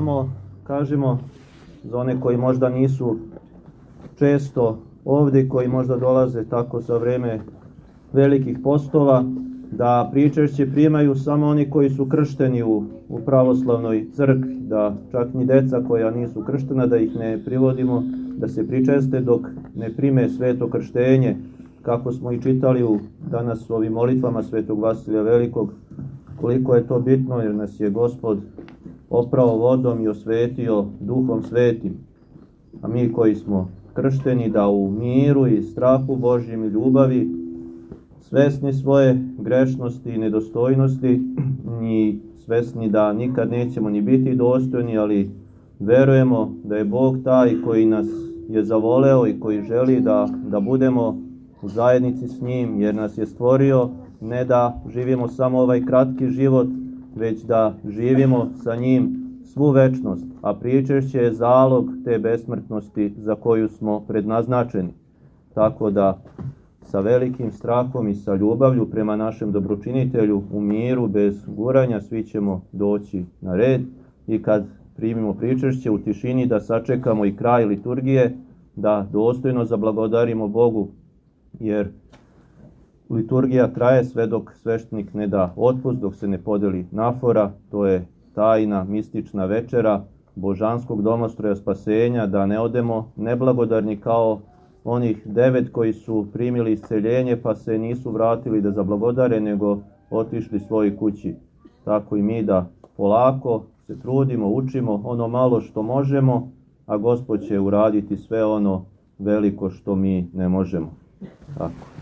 Samo kažemo za one koji možda nisu često ovdje, koji možda dolaze tako za vreme velikih postova, da pričešće primaju samo oni koji su kršteni u, u pravoslavnoj crkvi, da čak ni deca koja nisu krštena, da ih ne privodimo, da se pričeste dok ne prime sveto krštenje, kako smo i čitali u danas u ovim molitvama svetog Vasilja Velikog, koliko je to bitno jer nas je gospod oprao vodom i osvetio duhom svetim. A mi koji smo kršteni da u miru i strahu Božjem i ljubavi, svesni svoje grešnosti i nedostojnosti i svesni da nikad nećemo ni biti dostojni, ali verujemo da je Bog taj koji nas je zavoleo i koji želi da, da budemo u zajednici s njim, jer nas je stvorio ne da živimo samo ovaj kratki život, već da živimo sa njim svu večnost, a pričešće je zalog te besmrtnosti za koju smo prednaznačeni. Tako da sa velikim strahom i sa ljubavlju prema našem dobročinitelju u miru, bez guranja, svi ćemo doći na red i kad primimo pričešće u tišini da sačekamo i kraj liturgije, da dostojno zablagodarimo Bogu, jer liturgija traje sve dok sveštenik ne da otpust, dok se ne podeli nafora, to je tajna, mistična večera božanskog domostroja spasenja, da ne odemo neblagodarni kao onih devet koji su primili isceljenje pa se nisu vratili da zablagodare, nego otišli svoji kući. Tako i mi da polako se trudimo, učimo ono malo što možemo, a Gospod će uraditi sve ono veliko što mi ne možemo. Tako.